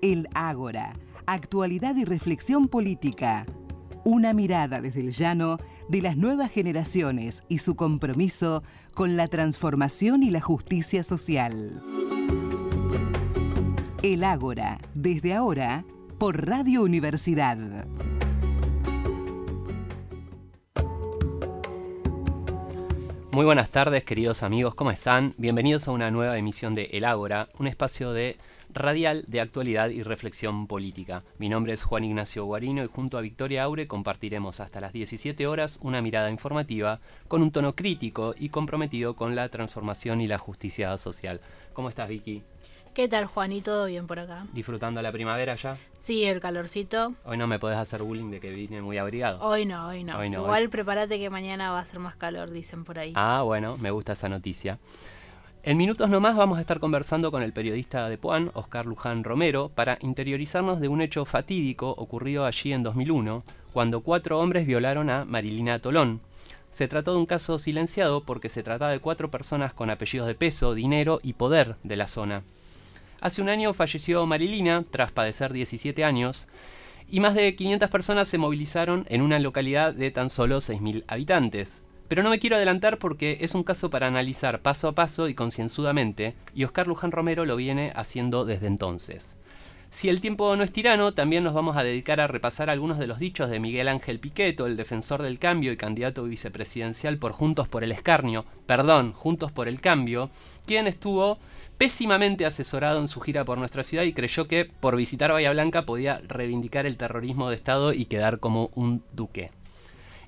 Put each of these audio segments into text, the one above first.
El Ágora, actualidad y reflexión política. Una mirada desde el llano de las nuevas generaciones y su compromiso con la transformación y la justicia social. El Ágora, desde ahora, por Radio Universidad. Muy buenas tardes, queridos amigos, ¿cómo están? Bienvenidos a una nueva emisión de El Ágora, un espacio de radial de actualidad y reflexión política. Mi nombre es Juan Ignacio Guarino y junto a Victoria Aure compartiremos hasta las 17 horas una mirada informativa con un tono crítico y comprometido con la transformación y la justicia social. ¿Cómo estás, Vicky? ¿Qué tal, Juan? ¿Y todo bien por acá? ¿Disfrutando la primavera ya? Sí, el calorcito. Hoy no me podés hacer bullying de que vine muy abrigado. Hoy no, hoy no. Igual prepárate que mañana va a ser más calor, dicen por ahí. Ah, bueno, me gusta esa noticia. En minutos nomás vamos a estar conversando con el periodista de Puan, Oscar Luján Romero, para interiorizarnos de un hecho fatídico ocurrido allí en 2001, cuando cuatro hombres violaron a Marilina Tolón. Se trató de un caso silenciado porque se trataba de cuatro personas con apellidos de peso, dinero y poder de la zona. Hace un año falleció Marilina tras padecer 17 años y más de 500 personas se movilizaron en una localidad de tan solo 6.000 habitantes. Pero no me quiero adelantar porque es un caso para analizar paso a paso y concienzudamente, y Oscar Luján Romero lo viene haciendo desde entonces. Si el tiempo no es tirano, también nos vamos a dedicar a repasar algunos de los dichos de Miguel Ángel Piqueto, el defensor del cambio y candidato vicepresidencial por Juntos por el Escarnio, perdón, Juntos por el Cambio, quien estuvo pésimamente asesorado en su gira por nuestra ciudad y creyó que por visitar Bahía Blanca podía reivindicar el terrorismo de Estado y quedar como un duque.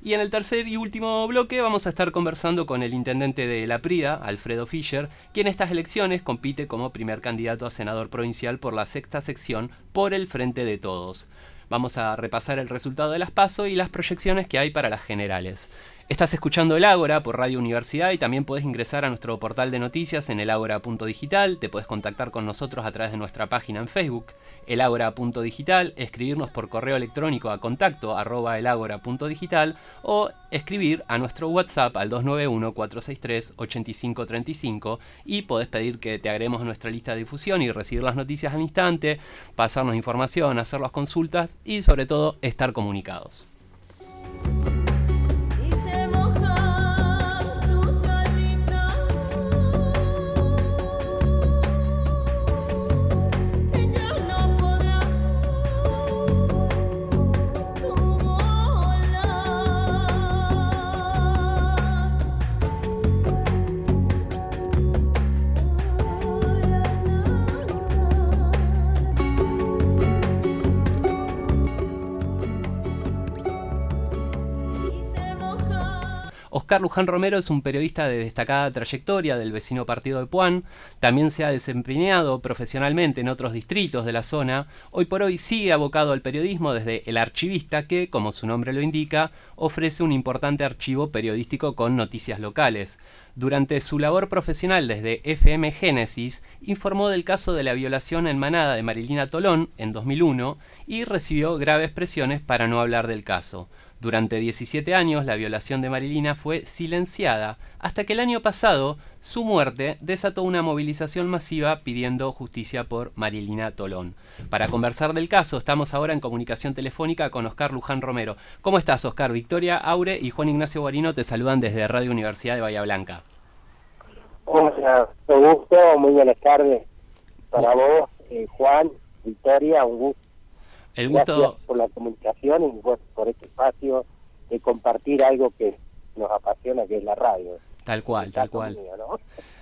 Y en el tercer y último bloque vamos a estar conversando con el intendente de La Prida, Alfredo Fischer, quien en estas elecciones compite como primer candidato a senador provincial por la sexta sección por el Frente de Todos. Vamos a repasar el resultado de las PASO y las proyecciones que hay para las generales. Estás escuchando el Ágora por Radio Universidad y también puedes ingresar a nuestro portal de noticias en elagora.digital. Te puedes contactar con nosotros a través de nuestra página en Facebook, elagora.digital, escribirnos por correo electrónico a contacto arroba elagora.digital o escribir a nuestro WhatsApp al 291-463-8535 y podés pedir que te agreguemos a nuestra lista de difusión y recibir las noticias al instante, pasarnos información, hacer las consultas y sobre todo estar comunicados. Oscar Luján Romero es un periodista de destacada trayectoria del vecino partido de Puan, también se ha desempeñado profesionalmente en otros distritos de la zona, hoy por hoy sigue abocado al periodismo desde El Archivista que, como su nombre lo indica, ofrece un importante archivo periodístico con noticias locales. Durante su labor profesional desde FM Génesis, informó del caso de la violación en manada de Marilina Tolón en 2001 y recibió graves presiones para no hablar del caso. Durante 17 años la violación de Marilina fue silenciada hasta que el año pasado su muerte desató una movilización masiva pidiendo justicia por Marilina Tolón. Para conversar del caso estamos ahora en comunicación telefónica con Oscar Luján Romero. ¿Cómo estás Oscar? Victoria Aure y Juan Ignacio Guarino te saludan desde Radio Universidad de Bahía Blanca. Hola, un gusto, muy buenas tardes para vos, eh, Juan, Victoria, un gusto el gusto... Gracias por la comunicación y por este espacio de compartir algo que nos apasiona, que es la radio. Tal cual, tal cual.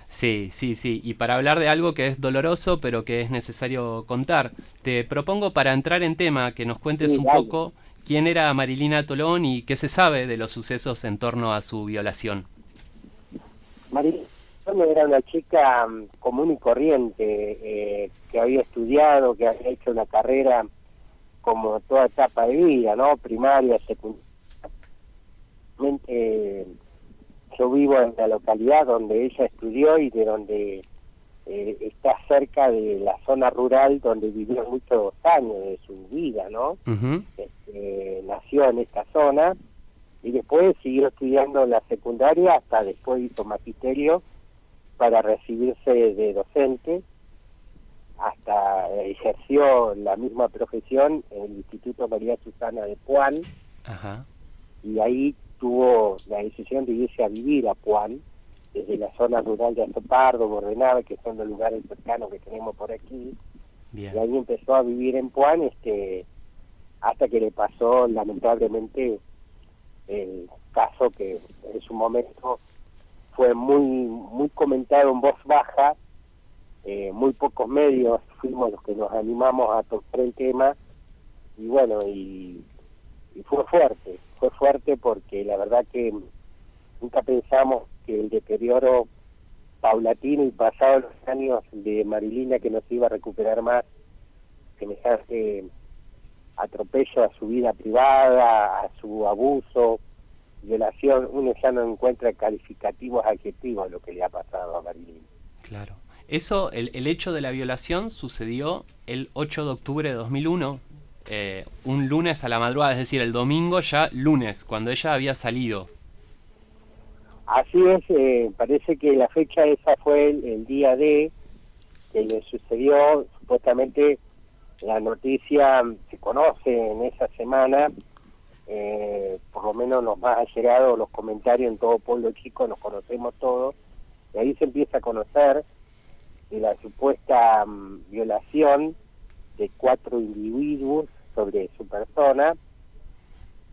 Sí, sí, sí. Y para hablar de algo que es doloroso, pero que es necesario contar, te propongo para entrar en tema que nos cuentes un poco quién era Marilina Tolón y qué se sabe de los sucesos en torno a su violación. Marilina era una chica mm, común y corriente eh, que había estudiado, que había hecho una carrera como toda etapa de vida, ¿no? Primaria, secundaria. Eh, yo vivo en la localidad donde ella estudió y de donde eh, está cerca de la zona rural donde vivió muchos años de su vida, ¿no? Este, nació en esta zona y después siguió estudiando la secundaria hasta después hizo magisterio para recibirse de docente hasta ejerció la misma profesión en el Instituto María Susana de Puan. Y ahí tuvo la decisión de irse a vivir a Puan desde la zona rural de Azopardo, Bordenave, que son los lugares cercanos que tenemos por aquí. Y ahí empezó a vivir en Puan este, hasta que le pasó lamentablemente el caso que en su momento fue muy muy comentado en voz baja eh, muy pocos medios fuimos los que nos animamos a tocar el tema y bueno, y, fue fuerte, fue fuerte porque la verdad que nunca pensamos que el deterioro paulatino y pasado los años de Marilina que nos iba a recuperar más, hace atropello a su vida privada, a su abuso, violación, uno ya no encuentra calificativos adjetivos a lo que le ha pasado a Marilina. Claro. Eso, el, el, hecho de la violación sucedió el 8 de octubre de 2001, eh, un lunes a la madrugada, es decir, el domingo ya lunes, cuando ella había salido. Así es, eh, parece que la fecha esa fue el, día de que le sucedió, supuestamente la noticia se conoce en esa semana, eh, por lo menos nos más ha llegado los comentarios en todo pueblo chico, nos conocemos todos, y ahí se empieza a conocer de la supuesta mm, violación de cuatro individuos sobre su persona.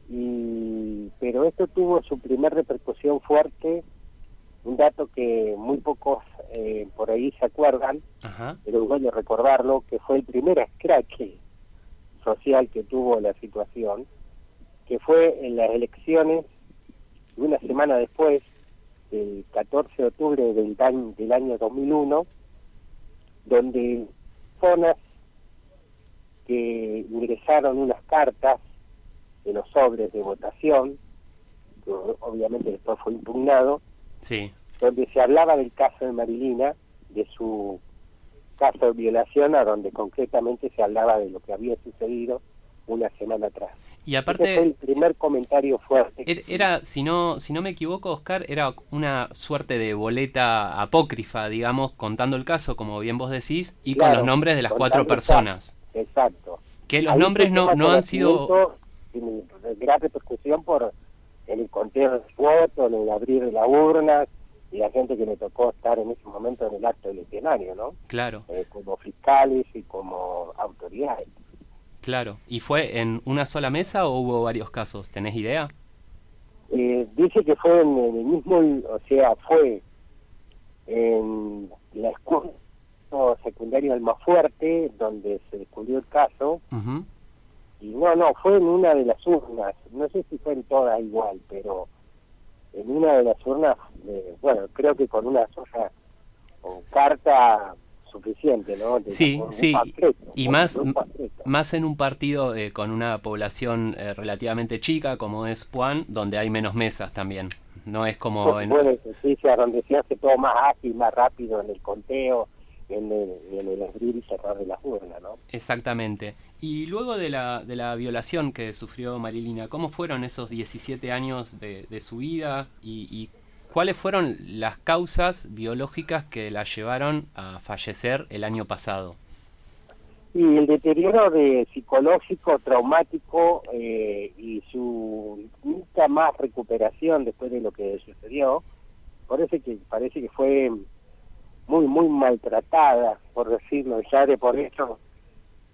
Y pero esto tuvo su primer repercusión fuerte un dato que muy pocos eh, por ahí se acuerdan pero bueno recordarlo que fue el primer escrache social que tuvo la situación que fue en las elecciones una semana después el 14 de octubre del, del año 2001 donde zonas que ingresaron unas cartas de los sobres de votación, que obviamente después fue impugnado, sí. donde se hablaba del caso de Marilina, de su caso de violación, a donde concretamente se hablaba de lo que había sucedido una semana atrás. Y aparte, el primer comentario fuerte. Er, era, si no, si no me equivoco, Oscar, era una suerte de boleta apócrifa, digamos, contando el caso, como bien vos decís, y con los nombres de las cuatro personas. Exacto. Que los nombres no, no han sido... Gran repercusión por el conteo de votos, el abrir de las urnas, y la gente que le tocó estar en ese momento en el acto del escenario, ¿no? Claro. Eh, como fiscales y como autoridades. Claro. ¿Y fue en una sola mesa o hubo varios casos? ¿Tenés idea? Eh, dice que fue en el mismo, o sea, fue en la escuela secundaria más fuerte donde se descubrió el caso. Y no, no, fue en una de las urnas. No sé si fue en todas igual, pero en una de las urnas, eh, bueno, creo que con una sola o carta suficiente, ¿no? sí, sí, y más, más en un partido eh, con una población eh, relativamente chica como es Puan, donde hay menos mesas también. No es como en... Bueno, donde se hace todo más ágil, más rápido en el conteo, en el, en el abrir y cerrar de la urna, ¿no? Exactamente. Y luego de la, de la violación que sufrió Marilina, ¿cómo fueron esos 17 años de, de su vida y, y ¿Cuáles fueron las causas biológicas que la llevaron a fallecer el año pasado? Y el deterioro de psicológico, traumático eh, y su nunca más recuperación después de lo que sucedió, parece que parece que fue muy muy maltratada, por decirlo, ya de por eso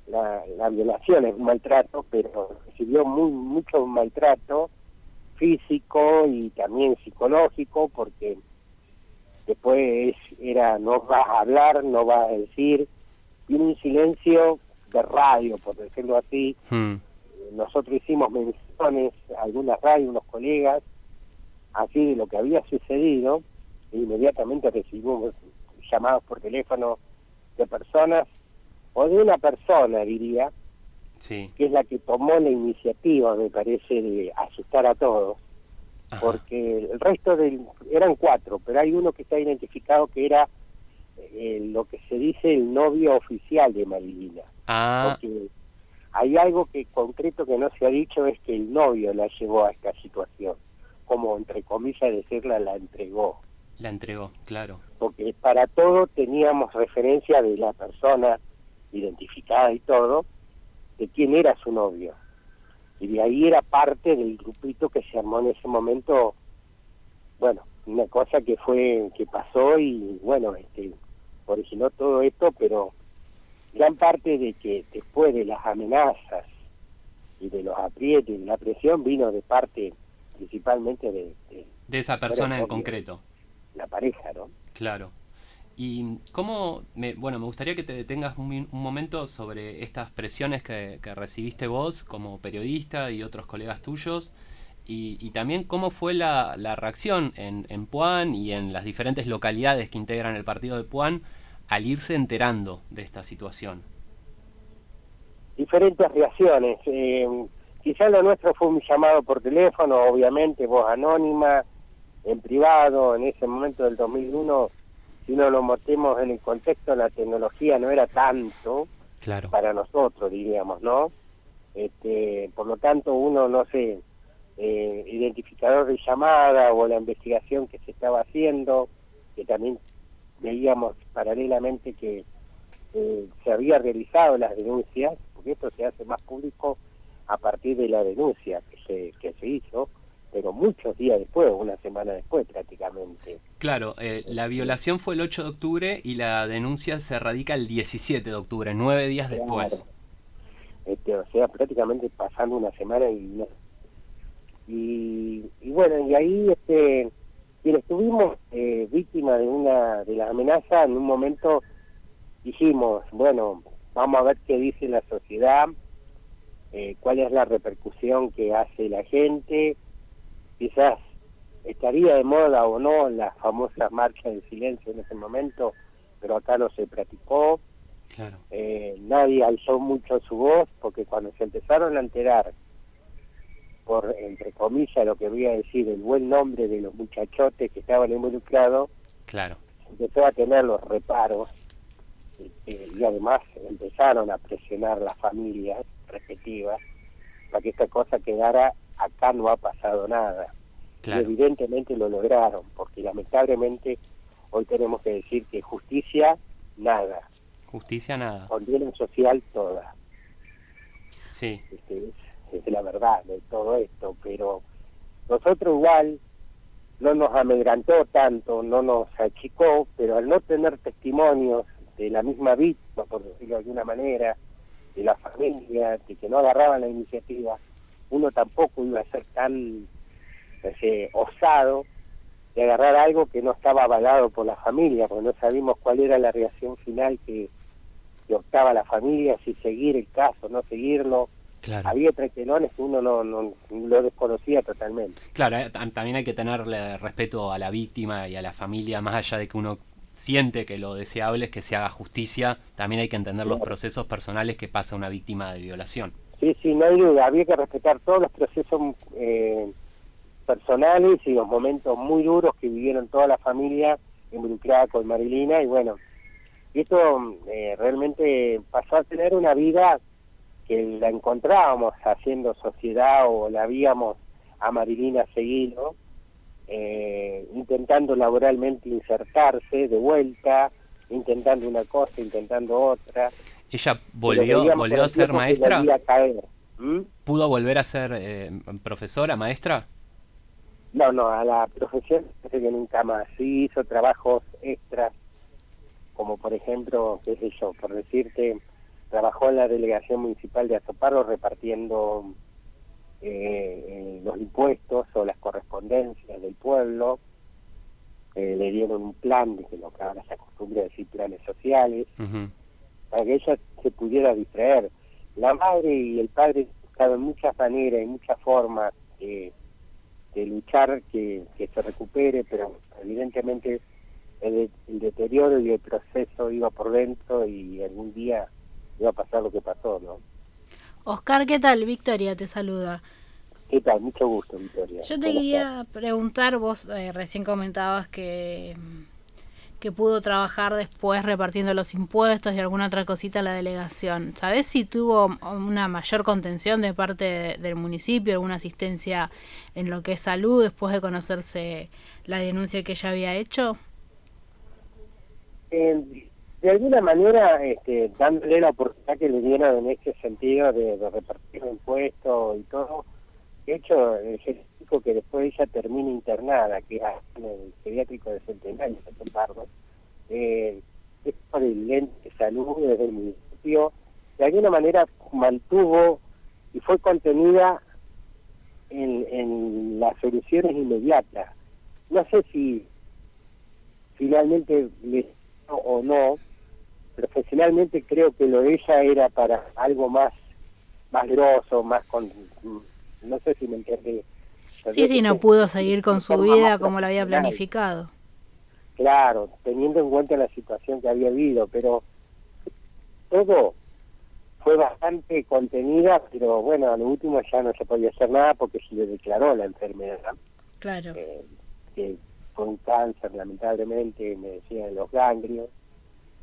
la, la violación es un maltrato, pero recibió muy mucho maltrato físico y también psicológico, porque después era no vas a hablar, no vas a decir, y un silencio de radio, por decirlo así. Hmm. Nosotros hicimos menciones, algunas radios, unos colegas, así de lo que había sucedido, e inmediatamente recibimos llamados por teléfono de personas, o de una persona, diría, que es la que tomó la iniciativa, me parece, de asustar a todos. Porque el resto del, eran cuatro, pero hay uno que está identificado que era eh, lo que se dice el novio oficial de Marilina. Ah. Porque hay algo que concreto que no se ha dicho es que el novio la llevó a esta situación, como entre comillas decirla la entregó. La entregó, claro. Porque para todo teníamos referencia de la persona identificada y todo, de quién era su novio. Y de ahí era parte del grupito que se armó en ese momento, bueno, una cosa que fue, que pasó y bueno, este, originó todo esto, pero gran parte de que después de las amenazas y de los aprietes y de la presión vino de parte principalmente de... De, esa persona en concreto. La pareja, ¿no? Claro. Y cómo, me, bueno, me gustaría que te detengas un, momento sobre estas presiones que, recibiste vos como periodista y otros colegas tuyos, y, también cómo fue la, reacción en, en Puan y en las diferentes localidades que integran el partido de Puan al irse enterando de esta situación. Diferentes reacciones. Eh, Quizás lo nuestro fue un llamado por teléfono, obviamente, voz anónima, en privado, en ese momento del 2001, si no lo metemos en el contexto, la tecnología no era tanto claro. para nosotros, diríamos, ¿no? Este, por lo tanto, uno, no sé, eh, identificador de llamada o la investigación que se estaba haciendo, que también veíamos paralelamente que eh, se había realizado las denuncias, porque esto se hace más público a partir de la denuncia que se, que se hizo, pero muchos días después, una semana después prácticamente. Claro, eh, la violación fue el 8 de octubre y la denuncia se radica el 17 de octubre, nueve días después. Este, o sea, prácticamente pasando una semana y y, y bueno, y ahí este quienes estuvimos eh, víctimas de una de las amenazas, en un momento dijimos, bueno, vamos a ver qué dice la sociedad, eh, cuál es la repercusión que hace la gente, quizás estaría de moda o no la famosa marcha del silencio en ese momento, pero acá no se practicó, eh, nadie alzó mucho su voz, porque cuando se empezaron a enterar, por entre comillas lo que voy a decir, el buen nombre de los muchachotes que estaban involucrados, claro. empezó a tener los reparos este, y además empezaron a presionar las familias respectivas para que esta cosa quedara acá no ha pasado nada. Y evidentemente lo lograron, porque lamentablemente hoy tenemos que decir que justicia, nada. Justicia, nada. Condena social, toda. Sí. Este, es, es la verdad de todo esto, pero nosotros igual no nos amedrantó tanto, no nos achicó, pero al no tener testimonios de la misma víctima, por decirlo de alguna manera, de la familia, de que no agarraban la iniciativa, uno tampoco iba a ser tan osado de agarrar algo que no estaba avalado por la familia, porque no sabíamos cuál era la reacción final que, optaba la familia, si seguir el caso, no seguirlo. Había trequelones que uno no, no, lo desconocía totalmente. Claro, eh, también hay que tenerle respeto a la víctima y a la familia, más allá de que uno siente que lo deseable es que se haga justicia, también hay que entender los procesos personales que pasa una víctima de violación. Sí, sí, no hay duda, había que respetar todos los procesos eh, personales y los momentos muy duros que vivieron toda la familia involucrada con Marilina. Y bueno, esto eh, realmente pasó a tener una vida que la encontrábamos haciendo sociedad o la habíamos a Marilina seguido eh, intentando laboralmente insertarse de vuelta, intentando una cosa, intentando otra. ¿Ella volvió, volvió a ser maestra? ¿Pudo volver a ser eh, profesora, maestra? No, no, a la profesión que nunca más. Sí hizo trabajos extras, como por ejemplo, qué sé yo, por decirte, trabajó en la delegación municipal de Azoparro repartiendo eh, eh, los impuestos o las correspondencias del pueblo, eh, le dieron un plan, de lo que ahora se acostumbra a decir planes sociales, para que ella se pudiera distraer. La madre y el padre buscaron muchas maneras y muchas formas de luchar que, se recupere, pero evidentemente el, el, deterioro y el proceso iba por dentro y algún día iba a pasar lo que pasó, ¿no? Oscar, ¿qué tal? Victoria te saluda. ¿Qué tal? Mucho gusto, Victoria. Yo te quería preguntar, vos eh, recién comentabas que, que pudo trabajar después repartiendo los impuestos y alguna otra cosita la delegación. ¿Sabés si tuvo una mayor contención de parte del municipio, alguna asistencia en lo que es salud después de conocerse la denuncia que ella había hecho? Eh, de alguna manera este, dándole la oportunidad que le dieron en ese sentido de, repartir impuestos y todo, de hecho, el que después ella termina internada, que es en el pediátrico de Centenario, en Pardo, eh, es por el lente de salud desde el municipio, de alguna manera mantuvo y fue contenida en, en las soluciones inmediatas. No sé si finalmente le o no, profesionalmente creo que lo de ella era para algo más más grosso, más con no sé si me entiende. Sí, sí, no pudo seguir con su vida como lo había planificado. Claro, teniendo en cuenta la situación que había habido, pero todo fue bastante contenida, pero bueno, a lo último ya no se podía hacer nada porque se le declaró la enfermedad. Claro. Eh, que fue un cáncer, lamentablemente, me decían los ganglios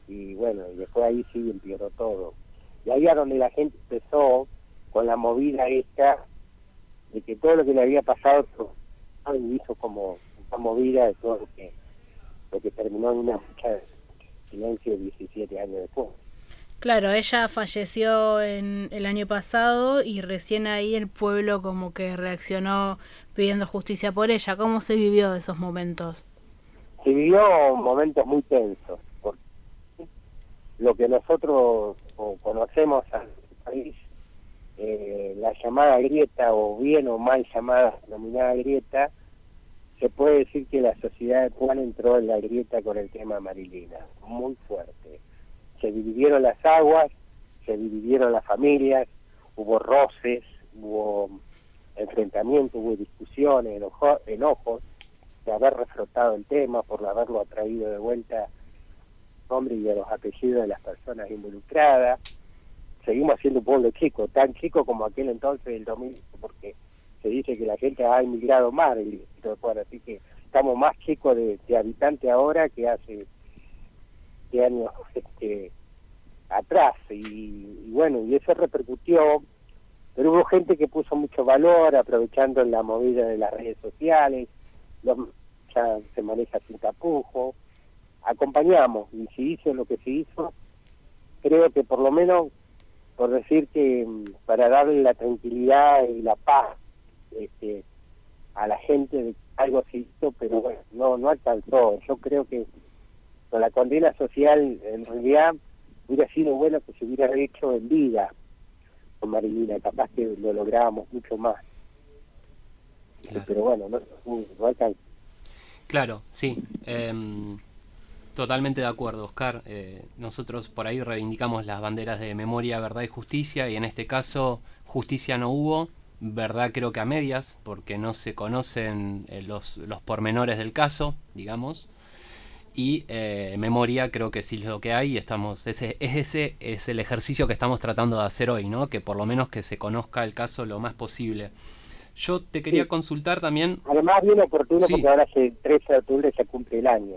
y bueno, después ahí sí empeoró todo. Y ahí es donde la gente empezó con la movida esta de que todo lo que le había pasado hizo como una movida de todo lo que, lo que terminó en una lucha de silencio 17 años después. Claro, ella falleció en el año pasado y recién ahí el pueblo como que reaccionó pidiendo justicia por ella. ¿Cómo se vivió esos momentos? Se vivió momentos muy tensos lo que nosotros conocemos al país, eh, la llamada grieta o bien o mal llamada denominada grieta, se puede decir que la sociedad de Juan entró en la grieta con el tema Marilina, muy fuerte. Se dividieron las aguas, se dividieron las familias, hubo roces, hubo enfrentamientos, hubo discusiones, enojos de haber reflotado el tema, por haberlo atraído de vuelta nombre y de los apellidos de las personas involucradas. Seguimos siendo un pueblo chico, tan chico como aquel entonces del 2000, porque se dice que la gente ha emigrado más del distrito de así que estamos más chicos de, de habitantes ahora que hace años este, atrás. Y, bueno, y eso repercutió, pero hubo gente que puso mucho valor aprovechando la movida de las redes sociales, ya se maneja sin tapujo, acompañamos y si hizo lo que se hizo, creo que por lo menos, por decir que mm, para darle la tranquilidad y la paz este, a la gente de algo se hizo, pero bueno, no, no alcanzó. Yo creo que con la condena social en realidad hubiera sido bueno que se hubiera hecho en vida con Marilina, capaz que lo lográbamos mucho más. Pero bueno, no, no alcanzó. Claro, sí. Eh Totalmente de acuerdo, Oscar. Eh, nosotros por ahí reivindicamos las banderas de memoria, verdad y justicia, y en este caso justicia no hubo, verdad creo que a medias, porque no se conocen eh, los, los pormenores del caso, digamos, y eh, memoria creo que sí es lo que hay, estamos, ese, ese es el ejercicio que estamos tratando de hacer hoy, ¿no? que por lo menos que se conozca el caso lo más posible. Yo te quería consultar también... Además bien oportuno porque ahora el 13 de octubre se cumple el año.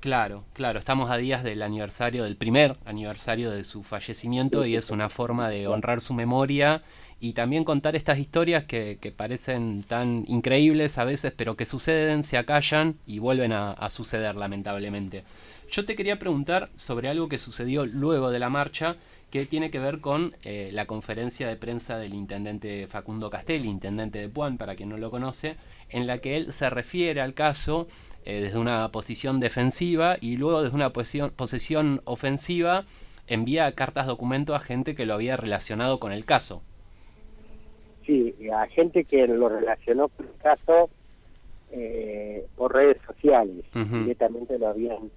Claro, claro, estamos a días del aniversario, del primer aniversario de su fallecimiento y es una forma de honrar su memoria y también contar estas historias que, parecen tan increíbles a veces, pero que suceden, se acallan y vuelven a, suceder lamentablemente. Yo te quería preguntar sobre algo que sucedió luego de la marcha, que tiene que ver con eh, la conferencia de prensa del intendente Facundo Castelli, intendente de Puan, para quien no lo conoce, en la que él se refiere al caso eh, desde una posición defensiva y luego desde una posición, posición ofensiva envía cartas documento a gente que lo había relacionado con el caso. Sí, a gente que lo relacionó con el caso eh, por redes sociales. Directamente lo habían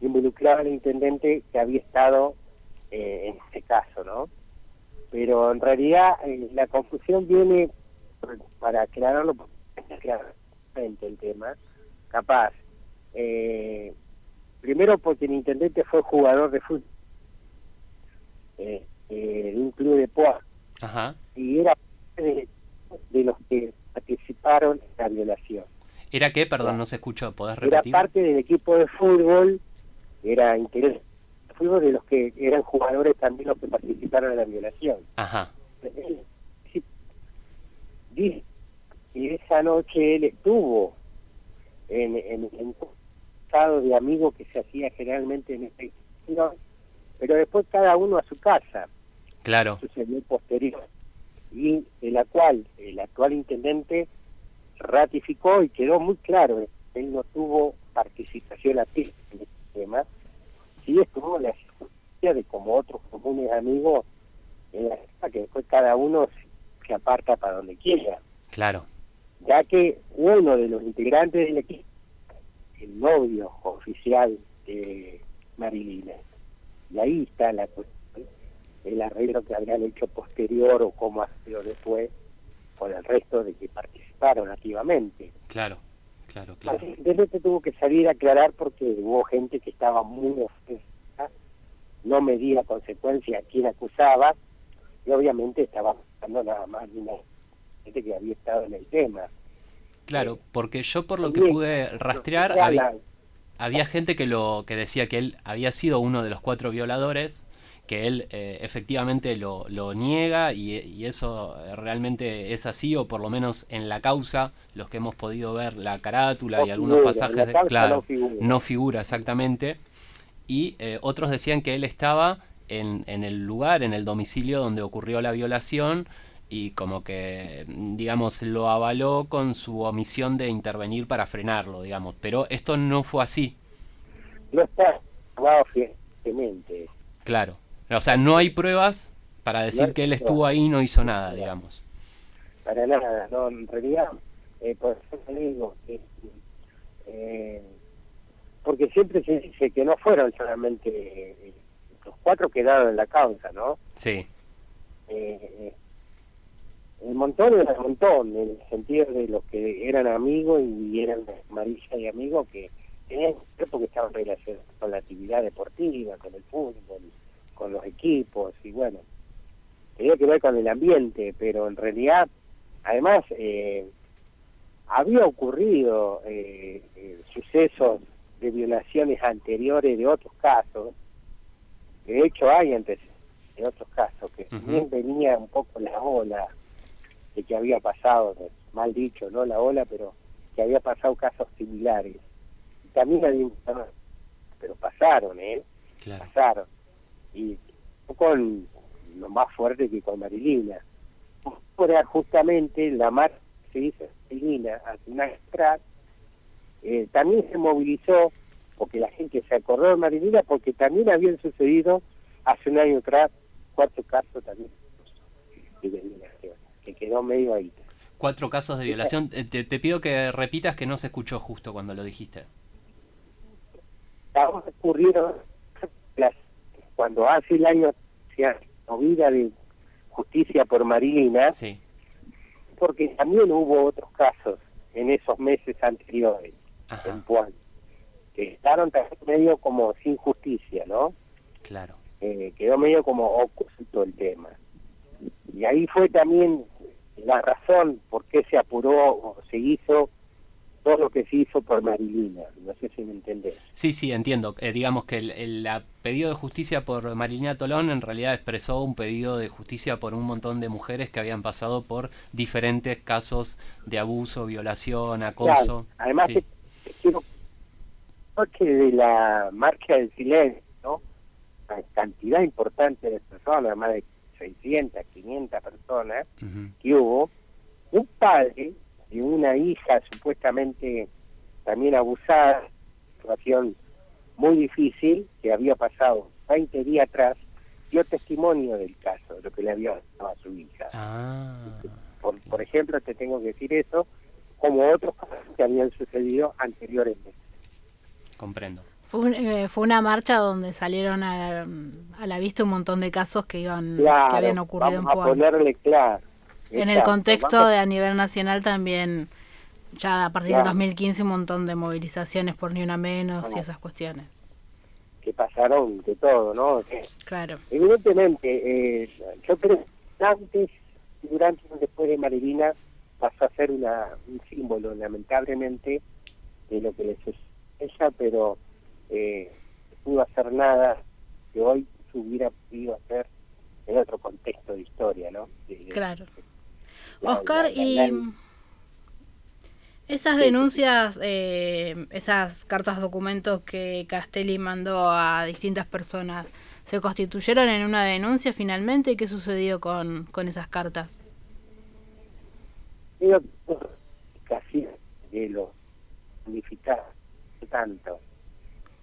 involucrado al intendente que había estado eh, en este caso, ¿no? Pero en realidad la confusión viene, para aclararlo, claramente el tema, capaz. Eh, primero porque el intendente fue jugador de fútbol eh, eh, de un club de Poa y era de, de los que participaron en la violación. ¿Era qué? Perdón, no se escuchó. ¿Podés repetir? Era parte del equipo de fútbol, era interés fútbol de los que eran jugadores también los que participaron en la violación. Ajá. Y esa noche él estuvo en, en, asado de amigos que se hacía generalmente en este pero después cada uno a su casa. Claro. Sucedió posterior. Y de la cual el actual intendente ratificó y quedó muy claro, él no tuvo participación activa en este tema, sí estuvo la de como otros comunes amigos, en la que después cada uno se aparta para donde quiera. Claro. Ya que uno de los integrantes del equipo, el novio oficial de Marilina, y ahí está la cuestión, el arreglo que habrían hecho posterior o cómo ha sido después con el resto de que participaron activamente. Claro, claro, claro. Desde que tuvo que salir a aclarar porque hubo gente que estaba muy ofensa, no medía consecuencia a quien acusaba, y obviamente estaba buscando nada más ni gente que había estado en el tema. Claro, porque yo por lo que pude rastrear había, había gente que lo que decía que él había sido uno de los cuatro violadores que él eh, efectivamente lo, lo niega y, eso realmente es así, o por lo menos en la causa, los que hemos podido ver la carátula y algunos pasajes, de, claro, no figura. exactamente, y eh, otros decían que él estaba en, en el lugar, en el domicilio donde ocurrió la violación, y como que, digamos, lo avaló con su omisión de intervenir para frenarlo, digamos, pero esto no fue así. No está Claro. O sea, no hay pruebas para decir que él estuvo ahí y no hizo nada, digamos. Para nada, no, en realidad, eh, por eso digo, eh, porque siempre se dice que no fueron solamente eh, los cuatro quedaron en la causa, ¿no? Sí. Eh, el montón era un montón, en el sentido de los que eran amigos y eran Marisa y amigos que tenían porque estaban relacionados con la actividad deportiva, con el fútbol, con los equipos y bueno, tenía que ver con el ambiente, pero en realidad, además, eh, había ocurrido eh, eh, sucesos de violaciones anteriores de otros casos, de hecho hay antes de otros casos, que también venía un poco la ola de que había pasado, mal dicho, no la ola, pero que había pasado casos similares. También había, pero pasaron, ¿eh? Pasaron y con lo más fuerte que con Marilina. Era justamente la marcha se hizo Marilina hace un año atrás, eh, también se movilizó porque la gente se acordó de Marilina porque también habían sucedido hace un año atrás cuatro casos también de que quedó medio ahí. Cuatro casos de violación. Eh, te, te pido que repitas que no se escuchó justo cuando lo dijiste. ocurrieron las cuando hace el año se movida de justicia por Marilina, porque también hubo otros casos en esos meses anteriores en Puan, que estaban medio como sin justicia, ¿no? Claro. Eh, quedó medio como oculto el tema. Y ahí fue también la razón por qué se apuró o se hizo todo lo que se hizo por Marilina. No sé si me entendés. Sí, sí, entiendo. Eh, digamos que el, pedido de justicia por Marilina Tolón en realidad expresó un pedido de justicia por un montón de mujeres que habían pasado por diferentes casos de abuso, violación, acoso. Además, quiero de la marcha del silencio, ¿no? una cantidad importante de personas, más de 600, 500 personas que hubo, un padre y una hija supuestamente también abusada, situación muy difícil que había pasado 20 días atrás, dio testimonio del caso, de lo que le había pasado a su hija. Ah. Por, por ejemplo, te tengo que decir eso, como otros casos que habían sucedido anteriormente. Comprendo. Fue, eh, fue una marcha donde salieron a, la vista un montón de casos que iban que habían ocurrido vamos en a ponerle claro en el contexto de a nivel nacional también, ya a partir del 2015, un montón de movilizaciones por ni una menos y esas cuestiones. Que pasaron de todo, ¿no? claro. Evidentemente, eh, yo creo que antes, durante y después de Marilina, pasó a ser una, un símbolo, lamentablemente, de lo que le sucedió ella, pero eh, pudo hacer nada que hoy se hubiera podido hacer en otro contexto de historia, ¿no? claro. Oscar, y Esas denuncias, eh, esas cartas documentos que Castelli mandó a distintas personas, ¿se constituyeron en una denuncia finalmente? ¿Qué sucedió con, con esas cartas? casi de lo unificado tanto.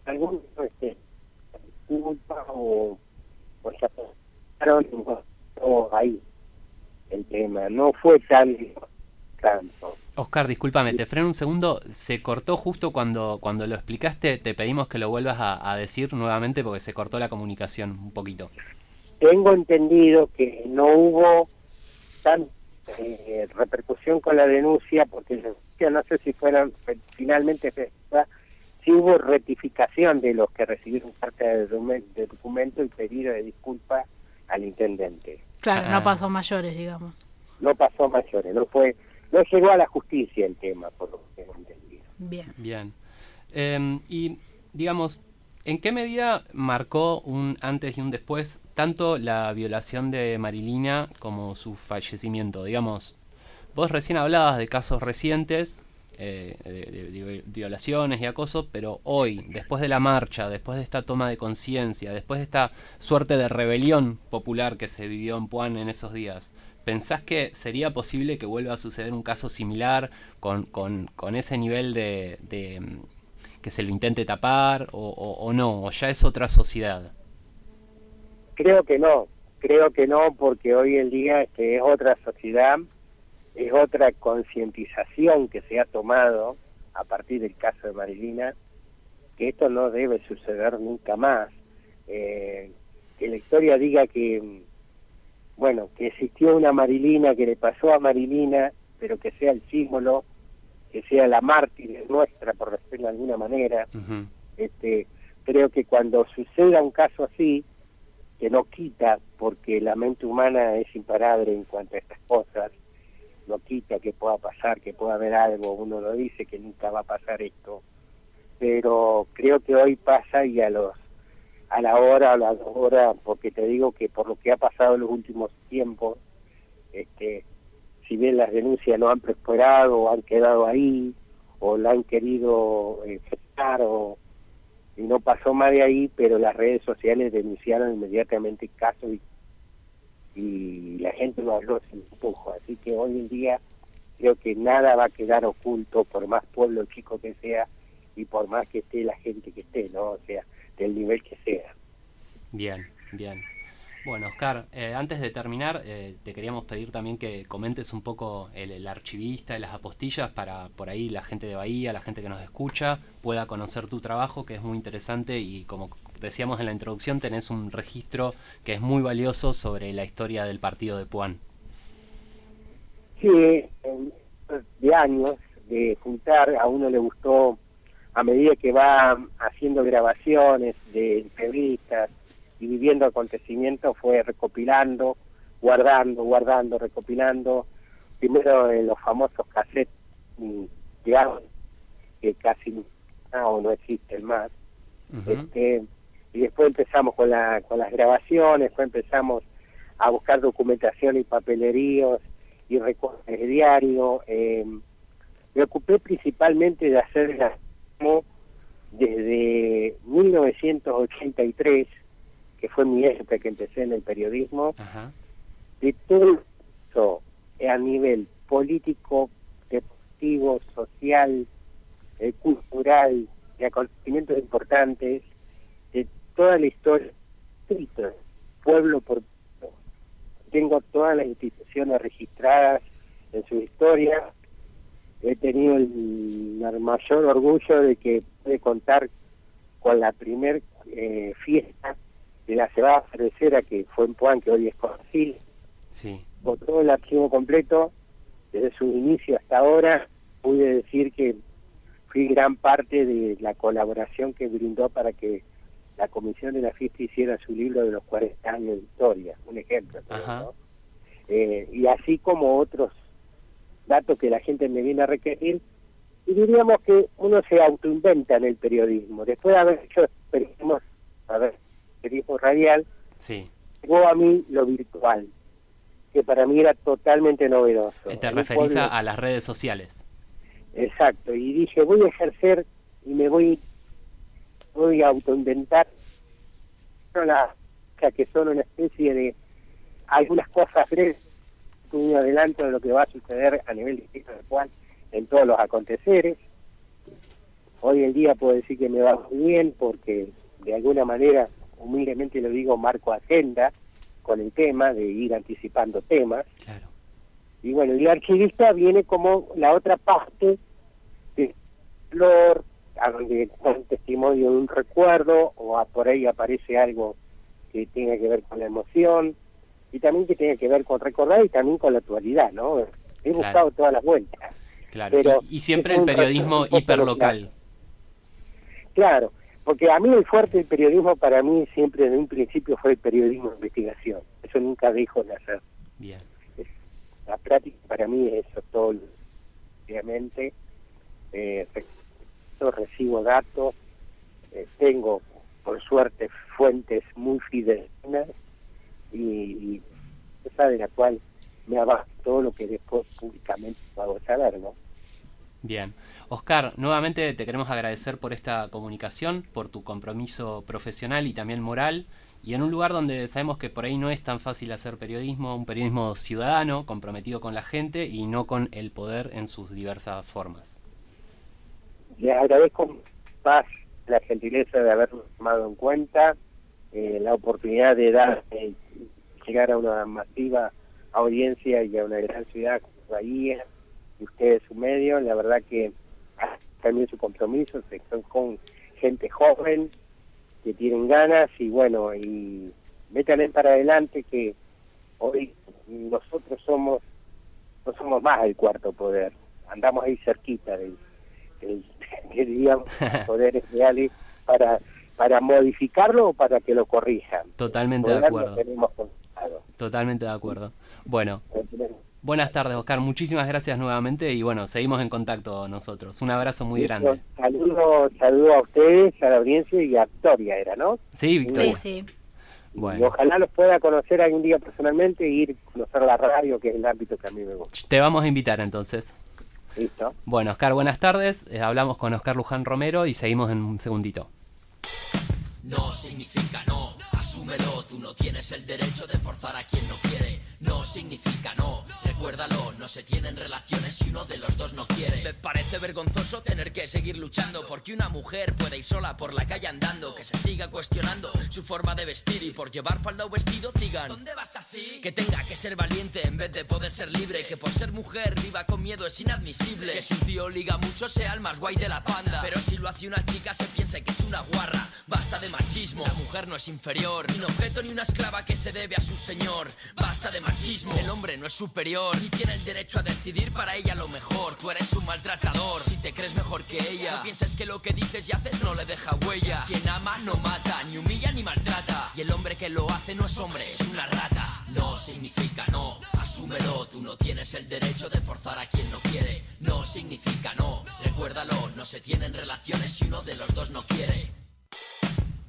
Algunos este, culpa o, o se ahí el tema, no fue tan tanto. Oscar, discúlpame, te freno un segundo. Se cortó justo cuando, cuando lo explicaste. Te pedimos que lo vuelvas a, decir nuevamente porque se cortó la comunicación un poquito. Tengo entendido que no hubo tan eh, repercusión con la denuncia porque no sé si fueron finalmente hubo rectificación de los que recibieron carta de, documento y pedido de disculpas al intendente. Claro, no ah. pasó mayores, digamos. No pasó mayores, no fue no llegó a la justicia el tema, por lo que tengo entendido. Bien. Bien. Em, y, digamos, ¿en qué medida marcó un antes y un después tanto la violación de Marilina como su fallecimiento? Digamos, vos recién hablabas de casos recientes, eh, de, violaciones y acoso, pero hoy, después de la marcha, después de esta toma de conciencia, después de esta suerte de rebelión popular que se vivió en Puan en esos días, ¿Pensás que sería posible que vuelva a suceder un caso similar con, con, ese nivel de, mm, que se lo intente tapar o, no? ¿O ya es otra sociedad? Creo que no, creo que no porque hoy en día este, es otra sociedad, es otra concientización que se ha tomado a partir del caso de Marilina, que esto no debe suceder nunca más. Eh, que la historia diga que bueno, que existió una Marilina que le pasó a Marilina, pero que sea el símbolo, que sea la mártir nuestra, por decirlo de alguna manera. este, creo que cuando suceda un caso así, que no quita, porque la mente humana es imparable en cuanto a estas cosas, no quita que pueda pasar, que pueda haber algo, uno lo dice que nunca va a pasar esto, pero creo que hoy pasa y a los a la hora, a la hora, porque te digo que por lo que ha pasado en los últimos tiempos, este, si bien las denuncias no han prosperado o han quedado ahí, o la han querido enfrentar, o y no pasó más de ahí, pero las redes sociales denunciaron inmediatamente el caso y, y la gente lo habló sin empujo. Así que hoy en día creo que nada va a quedar oculto, por más pueblo chico que sea y por más que esté la gente que esté, ¿no? O sea, del nivel que sea. Bien, bien. Bueno, Oscar, eh, antes de terminar, eh, te queríamos pedir también que comentes un poco el, archivista y las apostillas para por ahí la gente de Bahía, la gente que nos escucha, pueda conocer tu trabajo, que es muy interesante y como decíamos en la introducción, tenés un registro que es muy valioso sobre la historia del partido de Puan. Sí, de años de juntar, a uno le gustó a medida que va haciendo grabaciones de entrevistas y viviendo acontecimientos, fue recopilando, guardando, guardando, recopilando, primero en los famosos cassettes digamos, que casi no, no existen más. este, y después empezamos con, la, con las grabaciones, después empezamos a buscar documentación y papeleríos y recortes de diario. Eh, me ocupé principalmente de hacer las desde 1983, que fue mi época que empecé en el periodismo, de todo eso a nivel político, deportivo, social, eh, cultural, de acontecimientos importantes, toda la historia pueblo por pueblo. Tengo todas las instituciones registradas en su historia, he tenido el, mayor orgullo de que pude contar con la primer eh, fiesta de la cebada cervecera que fue en Puan, que hoy es conocido. Sí. Con todo el archivo completo, desde su inicio hasta ahora, pude decir que fui gran parte de la colaboración que brindó para que la comisión de la fiesta hiciera su libro de los 40 años de historia, un ejemplo. Eh, y así como otros datos que la gente me viene a requerir, y diríamos que uno se autoinventa en el periodismo. Después de haber hecho periodismo, a ver, periodismo radial, sí. llegó a mí lo virtual, que para mí era totalmente novedoso. ¿Te referís a las redes sociales? Exacto, y dije, voy a ejercer y me voy, voy a autoinventar la, que son una especie de algunas cosas breves, un adelanto de lo que va a suceder a nivel distinto del cual en todos los aconteceres. Hoy en día puedo decir que me va muy bien porque de alguna manera, humildemente lo digo, marco agenda con el tema de ir anticipando temas. Y bueno, el archivista viene como la otra parte de flor, a donde está un testimonio de un recuerdo o por ahí aparece algo que tenga que ver con la emoción y también que tenga que ver con recordar y también con la actualidad, ¿no? He buscado todas las vueltas. Claro, pero y, siempre el periodismo hiperlocal. Claro, porque a mí el fuerte del periodismo para mí siempre desde un principio fue el periodismo de investigación. Eso nunca dejó de hacer. Bien. la práctica para mí es eso todo, obviamente. Eh, recibo datos, eh, tengo por suerte fuentes muy fidedignas y, esa de la cual me abajo todo lo que después públicamente puedo saber, ¿no? Bien. Oscar, nuevamente te queremos agradecer por esta comunicación, por tu compromiso profesional y también moral, y en un lugar donde sabemos que por ahí no es tan fácil hacer periodismo, un periodismo ciudadano, comprometido con la gente y no con el poder en sus diversas formas. Les agradezco más la gentileza de habernos tomado en cuenta, eh, la oportunidad de dar, eh, llegar a una masiva audiencia y a una gran ciudad como Bahía, y ustedes su medio, la verdad que también su compromiso, son con gente joven, que tienen ganas y bueno, y métanle para adelante que hoy nosotros somos, no somos más el cuarto poder, andamos ahí cerquita del, del diríamos, poderes reales para para modificarlo o para que lo corrijan. Totalmente de acuerdo. Totalmente de acuerdo. Bueno, buenas tardes, Oscar. Muchísimas gracias nuevamente y bueno, seguimos en contacto nosotros. Un abrazo muy grande. Saludo, saludo a ustedes, a la audiencia y a Victoria, ¿era, no? Sí, Victoria. Sí, sí. Bueno. ojalá los pueda conocer algún día personalmente e ir a conocer la radio, que es el ámbito que a mí me gusta. Te vamos a invitar entonces. Listo. Bueno, Oscar, buenas tardes. Eh, hablamos con Oscar Luján Romero y seguimos en un segundito. No significa no, asúmelo, tú no tienes el derecho de forzar a quien no quiere. No significa no, recuérdalo, no se tienen relaciones si uno de los dos no quiere. Me parece vergonzoso tener que seguir luchando porque una mujer puede ir sola por la calle andando, que se siga cuestionando su forma de vestir y por llevar falda o vestido digan ¿Dónde vas así? Que tenga que ser valiente en vez de poder ser libre, que por ser mujer viva con miedo es inadmisible. Que si un tío liga mucho sea el más guay de la panda, pero si lo hace una chica se piensa que es una guarra. Basta de machismo, la mujer no es inferior, ni un objeto ni una esclava que se debe a su señor. Basta de machismo, el hombre no es superior, ni tiene el derecho a decidir para ella lo mejor. Tú eres un maltratador, si te crees mejor que ella. No pienses que lo que dices y haces no le deja huella. Quien ama no mata, ni humilla ni maltrata. Y el hombre que lo hace no es hombre, es una rata. No significa no, asúmelo, tú no tienes el derecho de forzar a quien no quiere. No significa no, recuérdalo, no se tienen relaciones si uno de los dos no quiere.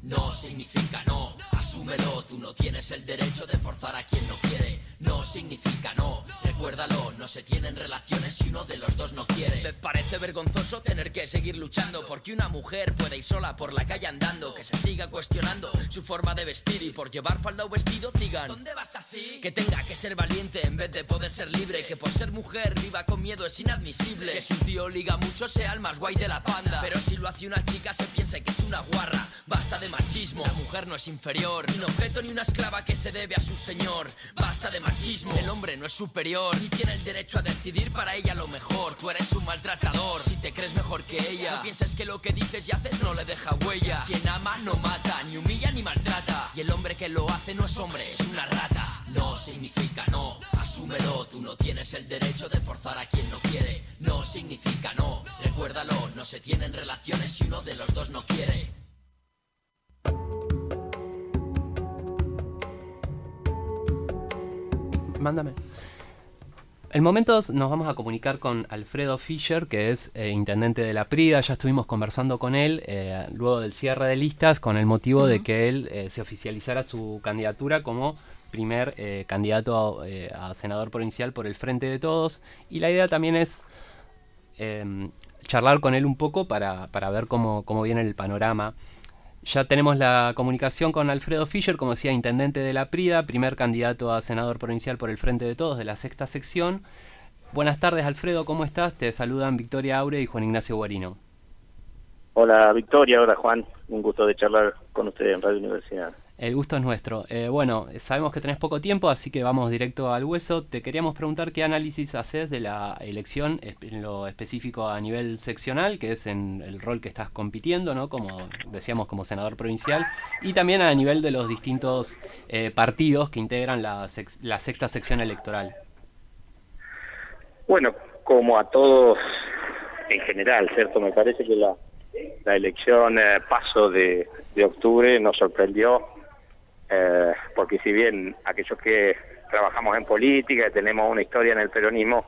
No significa no, asúmelo, tú no tienes el derecho de forzar a quien no quiere. No significa no, recuérdalo, no se tienen relaciones si uno de los dos no quiere. Me parece vergonzoso tener que seguir luchando porque una mujer puede ir sola por la calle andando, que se siga cuestionando su forma de vestir y por llevar falda o vestido digan ¿Dónde vas así? Que tenga que ser valiente en vez de poder ser libre, que por ser mujer viva con miedo es inadmisible. Que si un tío liga mucho sea el más guay de la panda, pero si lo hace una chica se piensa que es una guarra. Basta de machismo, la mujer no es inferior, ni un objeto ni una esclava que se debe a su señor. Basta de machismo, el hombre no es superior, ni tiene el derecho a decidir para ella lo mejor. Tú eres un maltratador, si te crees mejor que ella. No pienses que lo que dices y haces no le deja huella. Quien ama no mata, ni humilla ni maltrata. Y el hombre que lo hace no es hombre, es una rata. No significa no, asúmelo, tú no tienes el derecho de forzar a quien no quiere. No significa no, recuérdalo, no se tienen relaciones si uno de los dos no quiere. Mándame. En momentos nos vamos a comunicar con Alfredo Fischer, que es eh, intendente de la Prida. Ya estuvimos conversando con él eh, luego del cierre de listas con el motivo de que él eh, se oficializara su candidatura como primer candidato a, senador provincial por el Frente de Todos. Y la idea también es em, charlar con él un poco para, para ver cómo, cómo viene el panorama. Ya tenemos la comunicación con Alfredo Fischer, como decía, intendente de la Prida, primer candidato a senador provincial por el Frente de Todos de la sexta sección. Buenas tardes, Alfredo, ¿cómo estás? Te saludan Victoria Aure y Juan Ignacio Guarino. Hola, Victoria, hola, Juan. Un gusto de charlar con ustedes en Radio Universidad. El gusto es nuestro. Eh, bueno, sabemos que tenés poco tiempo, así que vamos directo al hueso. Te queríamos preguntar qué análisis haces de la elección, en lo específico a nivel seccional, que es en el rol que estás compitiendo, ¿no? Como decíamos, como senador provincial, y también a nivel de los distintos eh, partidos que integran la, la sexta sección electoral. Bueno, como a todos en general, ¿cierto? Me parece que la, elección eh, paso de octubre nos sorprendió eh, porque si bien aquellos que trabajamos en política y tenemos una historia en el peronismo,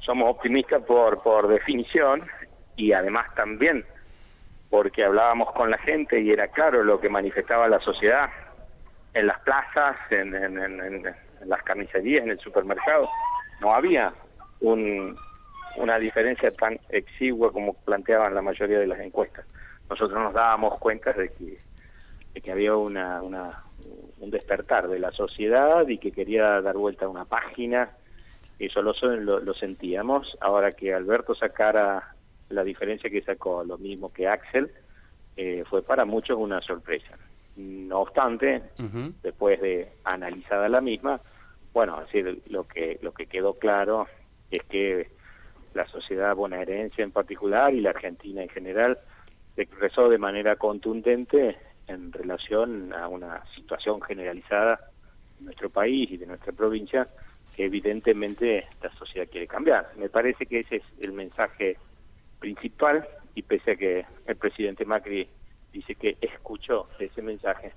somos optimistas por, por definición y además también porque hablábamos con la gente y era claro lo que manifestaba la sociedad en las plazas, en, las carnicerías, en el supermercado. No había un, una diferencia tan exigua como planteaban la mayoría de las encuestas. Nosotros nos dábamos cuenta de que, de que había una, un despertar de la sociedad y que quería dar vuelta a una página. Eso lo, lo, sentíamos. Ahora que Alberto sacara la diferencia que sacó, lo mismo que Axel, eh, fue para muchos una sorpresa. No obstante, después de analizada la misma, bueno, decir, lo que lo que quedó claro es que la sociedad bonaerense en particular y la Argentina en general expresó de manera contundente en relación a una situación generalizada de nuestro país y de nuestra provincia que evidentemente la sociedad quiere cambiar. Me parece que ese es el mensaje principal y pese a que el presidente Macri dice que escuchó ese mensaje,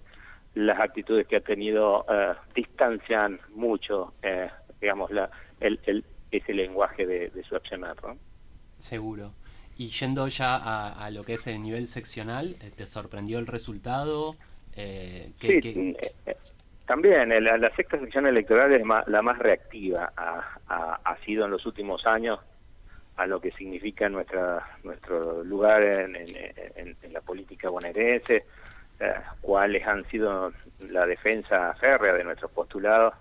las actitudes que ha tenido eh, distancian mucho, eh, digamos, la, el, el, ese lenguaje de, de su accionar. Seguro. Y yendo ya a, lo que es el nivel seccional, eh, ¿te sorprendió el resultado? Eh, sí, eh, también la, sexta sección electoral es la más reactiva, ha, sido en los últimos años a lo que significa nuestra nuestro lugar en, la política bonaerense, cuáles han sido la defensa férrea de nuestros postulados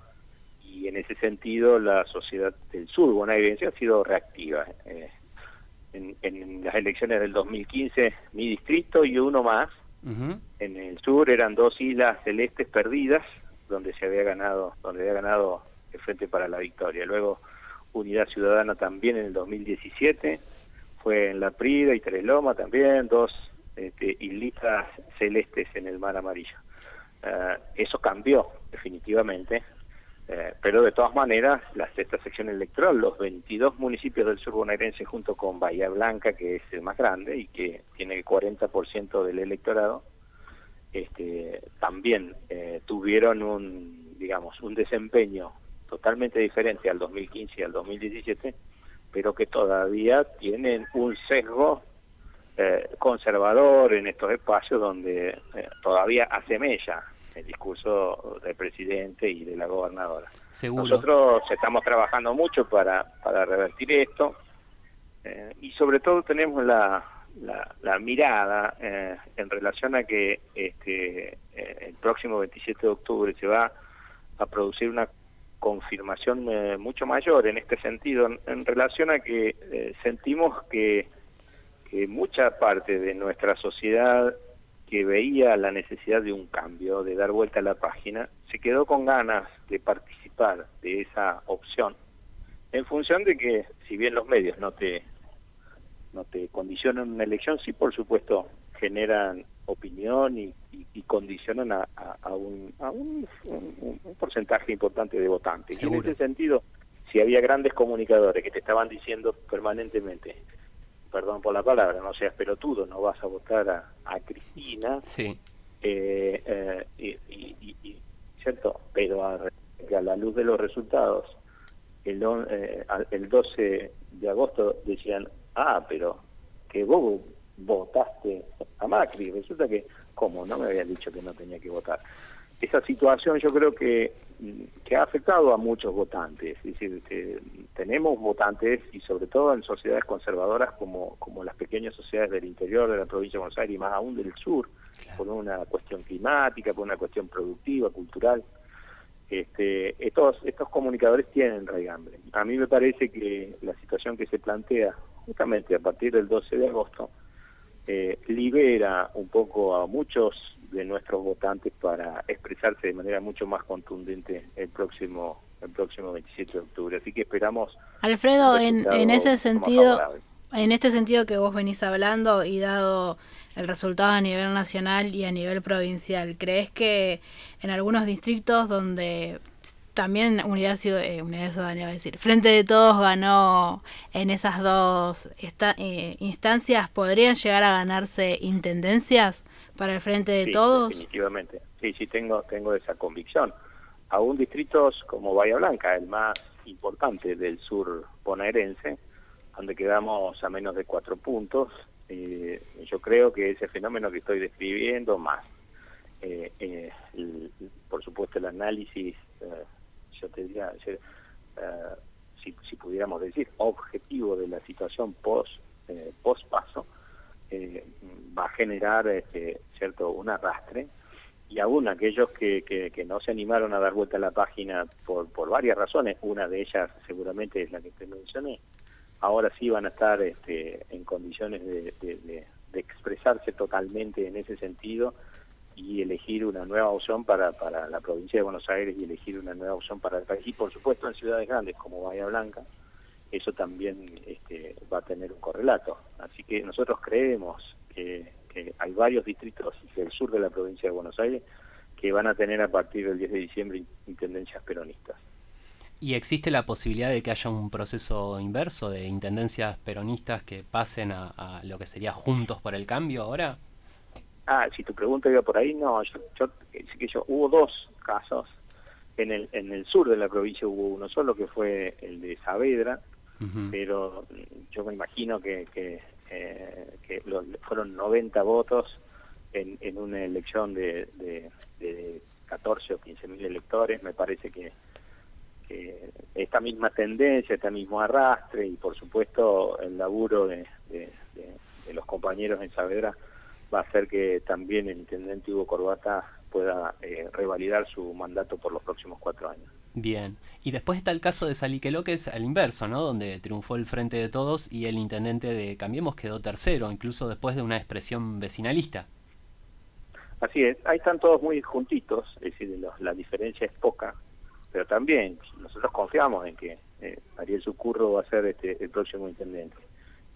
y en ese sentido la sociedad del sur bonaerense ha sido reactiva en, las elecciones del 2015 mi distrito y uno más. En el sur eran dos islas celestes perdidas, donde se había ganado, donde había ganado el Frente para la Victoria. Luego Unidad Ciudadana también en el 2017, fue en La Prida y Loma también, dos este, islitas celestes en el Mar Amarillo. Eh, eso cambió definitivamente eh, pero de todas maneras, la sexta sección electoral, los 22 municipios del sur bonaerense junto con Bahía Blanca, que es el más grande y que tiene el 40% del electorado, este, también eh, tuvieron un, digamos, un desempeño totalmente diferente al 2015 y al 2017, pero que todavía tienen un sesgo eh, conservador en estos espacios donde todavía asemella el discurso del presidente y de la gobernadora. Nosotros estamos trabajando mucho para, para revertir esto eh, y sobre todo tenemos la, la, mirada eh, en relación a que este eh, el próximo 27 de octubre se va a producir una confirmación mucho mayor en este sentido, en, relación a que sentimos que, que mucha parte de nuestra sociedad que veía la necesidad de un cambio, de dar vuelta a la página, se quedó con ganas de participar de esa opción, en función de que, si bien los medios no te, no te condicionan una elección, sí, por supuesto, generan opinión y, condicionan a, un, a un, porcentaje importante de votantes. Y en ese sentido, si había grandes comunicadores que te estaban diciendo permanentemente, perdón por la palabra, no seas pelotudo, no vas a votar a, Cristina. Sí. Eh, eh, y, ¿Cierto? Pero a, la luz de los resultados, el, eh, el 12 de agosto decían, ah, pero que vos votaste a Macri. Resulta que, ¿cómo? No me habían dicho que no tenía que votar. Esa situación yo creo que, que ha afectado a muchos votantes. Es decir, tenemos votantes y sobre todo en sociedades conservadoras como, como las pequeñas sociedades del interior de la provincia de Buenos Aires y más aún del sur, por una cuestión climática, por una cuestión productiva, cultural. Este, estos, estos comunicadores tienen raigambre. A mí me parece que la situación que se plantea justamente a partir del 12 de agosto eh, libera un poco a muchos de nuestros votantes para expresarse de manera mucho más contundente el próximo el próximo 27 de octubre. Así que esperamos. Alfredo, en, en ese sentido, en este sentido que vos venís hablando y dado el resultado a nivel nacional y a nivel provincial, ¿crees que en algunos distritos donde también Unidad, eh, Unidad Ciudadana, a decir, Frente de Todos ganó en esas dos eh, instancias, ¿podrían llegar a ganarse intendencias para el Frente de Todos? Definitivamente, sí, sí, tengo, tengo esa convicción aún distritos como Bahía Blanca, el más importante del sur bonaerense, donde quedamos a menos de cuatro puntos. Eh, yo creo que ese fenómeno que estoy describiendo, más eh, eh, por supuesto el análisis, yo te diría, si, si, pudiéramos decir, objetivo de la situación post, post paso, va a generar este, cierto un arrastre. Y aún aquellos que, que, no se animaron a dar vuelta a la página por, por varias razones, una de ellas seguramente es la que te mencioné, ahora sí van a estar este, en condiciones de, de, expresarse totalmente en ese sentido y elegir una nueva opción para, para la provincia de Buenos Aires y elegir una nueva opción para el país. Y por supuesto en ciudades grandes como Bahía Blanca, eso también este, va a tener un correlato. Así que nosotros creemos que hay varios distritos del sur de la provincia de Buenos Aires que van a tener a partir del 10 de diciembre intendencias peronistas. ¿Y existe la posibilidad de que haya un proceso inverso de intendencias peronistas que pasen a, lo que sería Juntos por el Cambio ahora? Ah, si tu pregunta iba por ahí, no, yo, yo, que yo hubo dos casos. En el, en el sur de la provincia hubo uno solo, que fue el de Saavedra, pero yo me imagino que, que eh, fueron 90 votos en, en una elección de, de, 14 o 15 mil electores. Me parece que, esta misma tendencia, este mismo arrastre y por supuesto el laburo de, los compañeros en Saavedra va a hacer que también el intendente Hugo Corbata pueda eh, revalidar su mandato por los próximos cuatro años. Bien. Y después está el caso de Saliqueló, que es al inverso, ¿no? Donde triunfó el Frente de Todos y el intendente de Cambiemos quedó tercero, incluso después de una expresión vecinalista. Así es. Ahí están todos muy juntitos, es decir, la diferencia es poca, pero también nosotros confiamos en que eh, Ariel Sucurro va a ser este, el próximo intendente.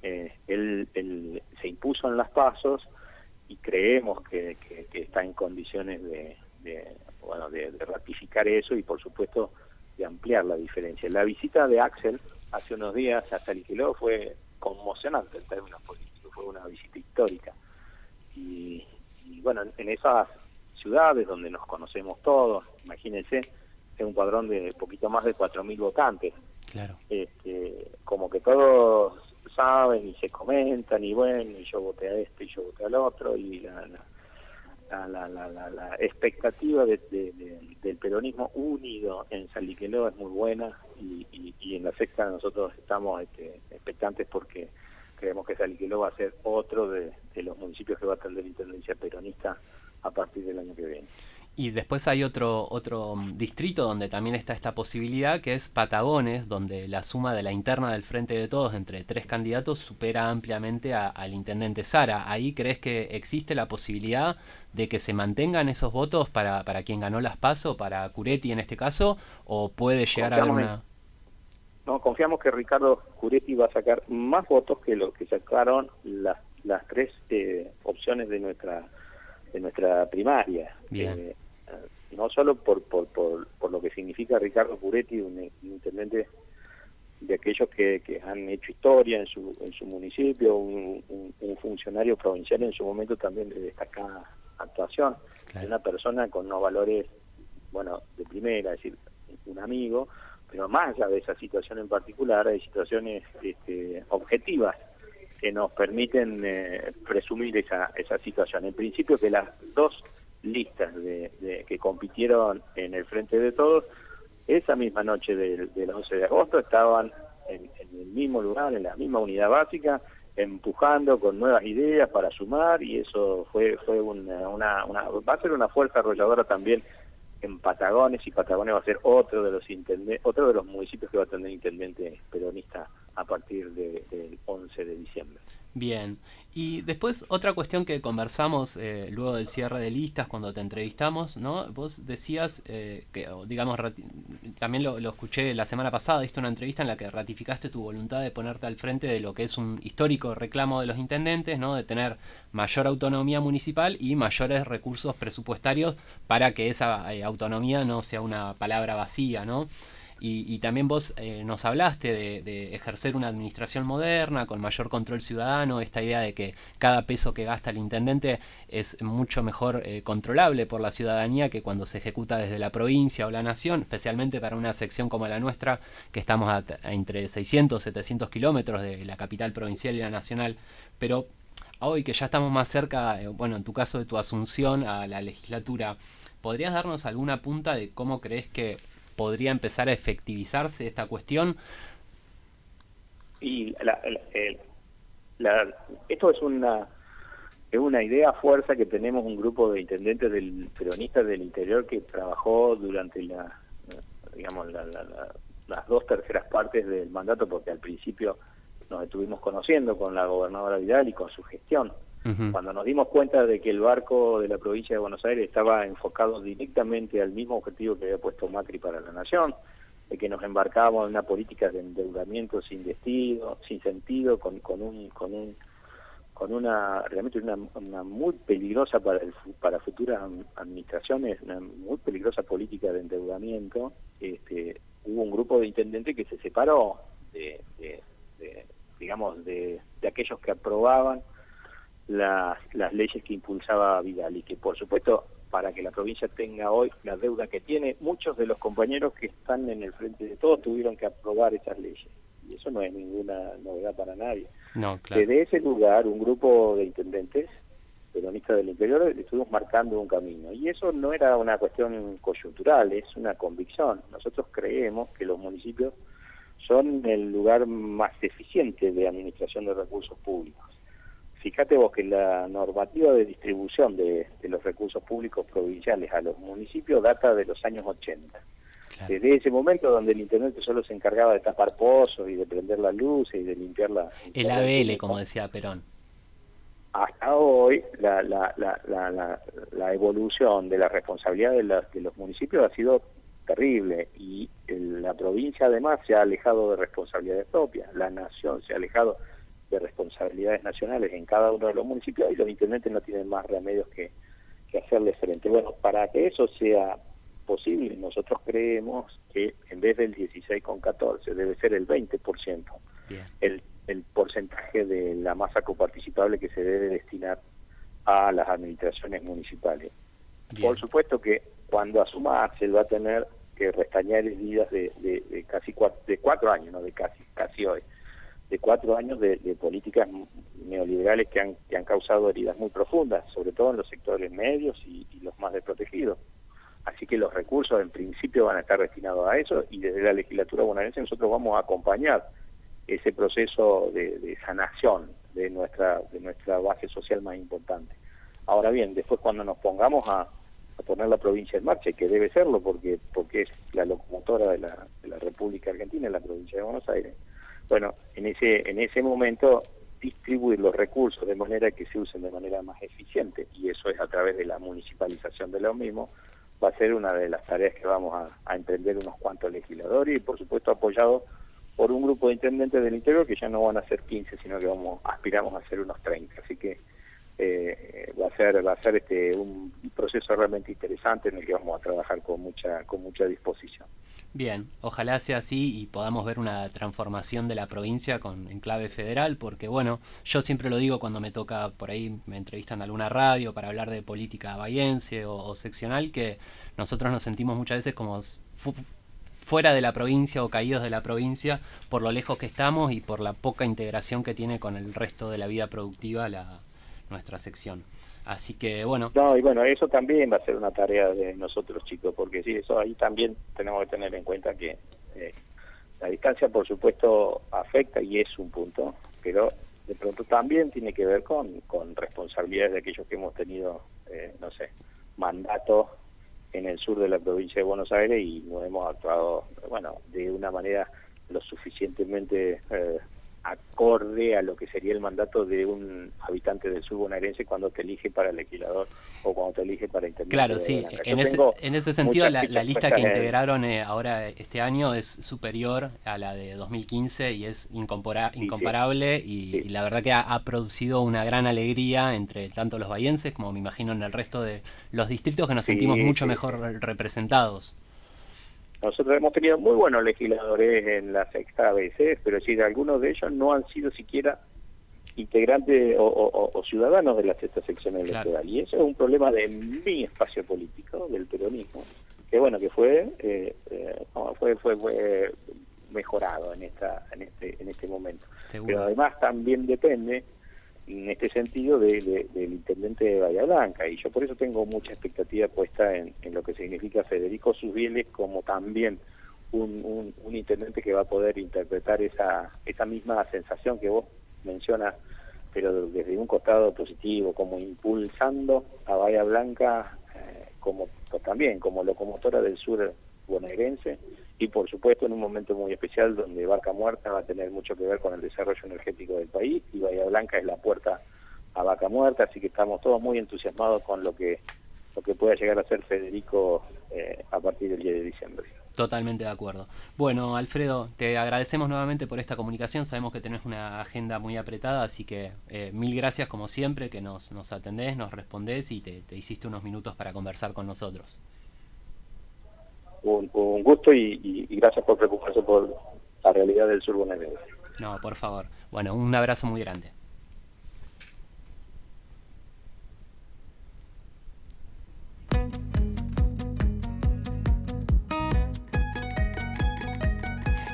Eh, él, se impuso en las pasos y creemos que, está en condiciones de, bueno, de, ratificar eso y por supuesto de ampliar la diferencia. La visita de Axel hace unos días a Saliqueló fue conmocionante en términos políticos, fue una visita histórica. Y, bueno, en, esas ciudades donde nos conocemos todos, imagínense, es un padrón de poquito más de 4.000 votantes. Claro. Este, como que todos saben y se comentan y bueno, y yo voté a este y yo voté al otro y la la, la, la, la expectativa de, del peronismo unido en Saliqueló es muy buena y, en la sexta nosotros estamos este, expectantes porque creemos que Saliqueló va a ser otro de los municipios que va a tener intendencia peronista a partir del año que viene. Y después hay otro, otro mm, distrito donde también está esta posibilidad, que es Patagones, donde la suma de la interna del Frente de Todos entre tres candidatos supera ampliamente al intendente Sara. ¿Ahí crees que existe la posibilidad de que se mantengan esos votos para, para quien ganó las PASO, para Curetti en este caso, o puede llegar a haber una... No, confiamos que Ricardo Curetti va a sacar más votos que lo que sacaron las, las tres eh, opciones de nuestra de nuestra primaria. Bien. Eh, no solo por, por, por, lo que significa Ricardo Puretti, un, intendente de aquellos que, que, han hecho historia en su, en su municipio, un, funcionario provincial en su momento también de destacada actuación, una persona con unos valores, bueno, de primera, es decir, un amigo, pero más allá de esa situación en particular, hay situaciones este, objetivas que nos permiten eh, presumir esa, esa situación. En principio que las dos listas de, que compitieron en el Frente de Todos, esa misma noche del, 11 de agosto estaban en, el mismo lugar, en la misma unidad básica, empujando con nuevas ideas para sumar y eso fue fue una, una, va a ser una fuerza arrolladora también en Patagones y Patagones va a ser otro de los otro de los municipios que va a tener intendente peronista a partir del 11 de diciembre. Bien, y después otra cuestión que conversamos eh, luego del cierre de listas cuando te entrevistamos, ¿no? Vos decías eh, que, digamos, también lo, escuché la semana pasada, diste una entrevista en la que ratificaste tu voluntad de ponerte al frente de lo que es un histórico reclamo de los intendentes, ¿no? De tener mayor autonomía municipal y mayores recursos presupuestarios para que esa eh, autonomía no sea una palabra vacía, ¿no? Y, también vos eh, nos hablaste de, ejercer una administración moderna, con mayor control ciudadano, esta idea de que cada peso que gasta el intendente es mucho mejor eh, controlable por la ciudadanía que cuando se ejecuta desde la provincia o la nación, especialmente para una sección como la nuestra, que estamos a, entre 600 700 kilómetros de la capital provincial y la nacional. Pero hoy que ya estamos más cerca, eh, bueno, en tu caso de tu asunción a la legislatura, ¿podrías darnos alguna punta de cómo crees que podría empezar a efectivizarse esta cuestión? Y esto es una es una idea fuerza que tenemos un grupo de intendentes del peronistas del interior que trabajó durante la digamos las dos terceras partes del mandato porque al principio nos estuvimos conociendo con la gobernadora Vidal y con su gestión cuando nos dimos cuenta de que el barco de la provincia de Buenos Aires estaba enfocado directamente al mismo objetivo que había puesto Macri para la nación, de que nos embarcábamos en una política de endeudamiento sin destino, sin sentido, con, con un con un con una realmente una, muy peligrosa para el, para futuras administraciones, una muy peligrosa política de endeudamiento. Este, hubo un grupo de intendentes que se separó de, digamos de, de aquellos que aprobaban las, las leyes que impulsaba Vidal y que por supuesto para que la provincia tenga hoy la deuda que tiene, muchos de los compañeros que están en el frente de todos tuvieron que aprobar esas leyes. Y eso no es ninguna novedad para nadie. No, claro. Desde ese lugar, un grupo de intendentes peronistas del interior estuvimos marcando un camino. Y eso no era una cuestión coyuntural, es una convicción. Nosotros creemos que los municipios son el lugar más eficiente de administración de recursos públicos fíjate vos que la normativa de distribución de, los recursos públicos provinciales a los municipios data de los años 80. Desde ese momento donde el Internet solo se encargaba de tapar pozos y de prender las luces y de limpiar la... El ABL, como decía Perón. Hasta hoy la, la, la, la, evolución de la responsabilidad de, de los municipios ha sido terrible y la provincia además se ha alejado de responsabilidades propias, la nación se ha alejado de responsabilidades nacionales en cada uno de los municipios y los intendentes no tienen más remedios que, que hacerle frente. Bueno, para que eso sea posible, nosotros creemos que en vez del 16,14 debe ser el 20% el, el porcentaje de la masa coparticipable que se debe destinar a las administraciones municipales. Por supuesto que cuando asuma Axel va a tener que restañar heridas de, de, de casi cuatro, de cuatro años, no de casi, casi hoy de cuatro años de, políticas neoliberales que han, que han causado heridas muy profundas, sobre todo en los sectores medios y, los más desprotegidos. Así que los recursos en principio van a estar destinados a eso y desde la legislatura bonaerense nosotros vamos a acompañar ese proceso de, sanación de nuestra, de nuestra base social más importante. Ahora bien, después cuando nos pongamos a, poner la provincia en marcha, que debe serlo porque, porque es la locomotora de la, de la República Argentina, la provincia de Buenos Aires, bueno, en en ese momento distribuir los recursos de manera que se usen de manera más eficiente, y eso es a través de la municipalización de lo mismo, va a ser una de las tareas que vamos a, emprender unos cuantos legisladores y por supuesto apoyado por un grupo de intendentes del interior que ya no van a ser 15, sino que vamos aspiramos a ser unos 30. Así que eh, va a ser va a ser este un proceso realmente interesante en el que vamos a trabajar con mucha con mucha disposición. Bien, ojalá sea así y podamos ver una transformación de la provincia con en clave federal, porque bueno, yo siempre lo digo cuando me toca por ahí, me entrevistan en alguna radio para hablar de política bahiense o, seccional, que nosotros nos sentimos muchas veces como fuera de la provincia o caídos de la provincia por lo lejos que estamos y por la poca integración que tiene con el resto de la vida productiva la, nuestra sección. Así que bueno. No, y bueno, eso también va a ser una tarea de nosotros chicos, porque sí, eso ahí también tenemos que tener en cuenta que eh, la distancia por supuesto, afecta y es un punto, pero de pronto también tiene que ver con, con responsabilidades de aquellos que hemos tenido, eh, no sé, mandatos en el sur de la provincia de Buenos Aires y no hemos actuado, bueno, de una manera lo suficientemente eh, acorde a lo que sería el mandato de un habitante del sur bonaerense cuando te elige para el legislador o cuando te elige para intendente. Claro, sí, en ese, en ese, sentido la, lista que integraron eh, ahora este año es superior a la de 2015 y es incomparable y, la verdad que ha, producido una gran alegría entre tanto los bahienses como me imagino en el resto de los distritos que nos sentimos mucho mejor representados. Nosotros hemos tenido muy buenos legisladores en la sexta veces, pero sí, algunos de ellos no han sido siquiera integrantes o, ciudadanos de la sexta sección electoral. Y eso es un problema de mi espacio político, del peronismo, que bueno, que fue, eh, eh, fue, fue, fue mejorado en esta en este en este momento. Pero además también depende en este sentido del intendente de Bahía Blanca. Y yo por eso tengo mucha expectativa puesta en, lo que significa Federico Susbieles como también un, intendente que va a poder interpretar esa, esa misma sensación que vos mencionas pero desde un costado positivo como impulsando a Bahía Blanca eh, como también como locomotora del sur bonaerense y por supuesto en un momento muy especial donde Vaca Muerta va a tener mucho que ver con el desarrollo energético del país y Bahía Blanca es la puerta a Vaca Muerta, así que estamos todos muy entusiasmados con lo que lo que pueda llegar a ser Federico eh, a partir del 10 de diciembre. Totalmente de acuerdo. Bueno, Alfredo, te agradecemos nuevamente por esta comunicación. Sabemos que tenés una agenda muy apretada, así que eh, mil gracias como siempre que nos, nos atendés, nos respondés y te, te hiciste unos minutos para conversar con nosotros un, gusto y, gracias por preocuparse por la realidad del sur bonaerense. No, por favor. Bueno, un abrazo muy grande.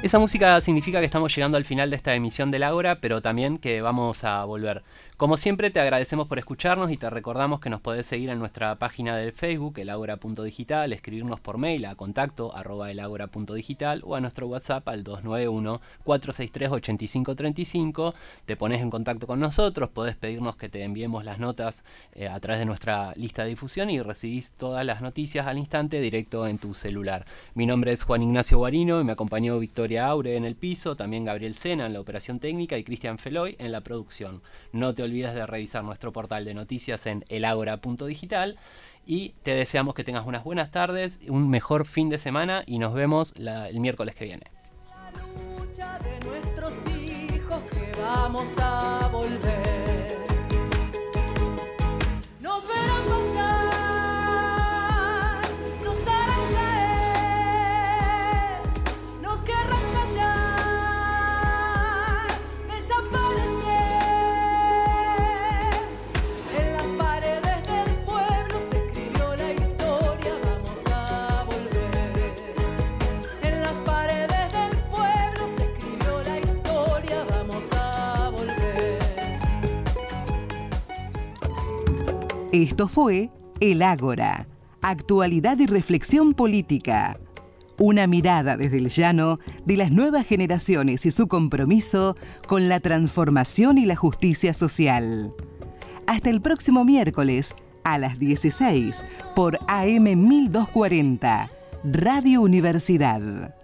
Esa música significa que estamos llegando al final de esta emisión del Ágora, pero también que vamos a volver. Como siempre, te agradecemos por escucharnos y te recordamos que nos podés seguir en nuestra página del Facebook, elagora.digital, escribirnos por mail a contacto o a nuestro WhatsApp al 291-463-8535. Te pones en contacto con nosotros, podés pedirnos que te enviemos las notas eh, a través de nuestra lista de difusión y recibís todas las noticias al instante directo en tu celular. Mi nombre es Juan Ignacio Guarino y me acompañó Victoria Aure en el piso, también Gabriel Sena en la operación técnica y Cristian Feloy en la producción. No te olvides de revisar nuestro portal de noticias en elagora.digital y te deseamos que tengas unas buenas tardes, un mejor fin de semana y nos vemos el miércoles que viene. vamos a volver. Esto fue El Ágora, actualidad y reflexión política. Una mirada desde el llano de las nuevas generaciones y su compromiso con la transformación y la justicia social. Hasta el próximo miércoles a las 16 por AM 1240, Radio Universidad.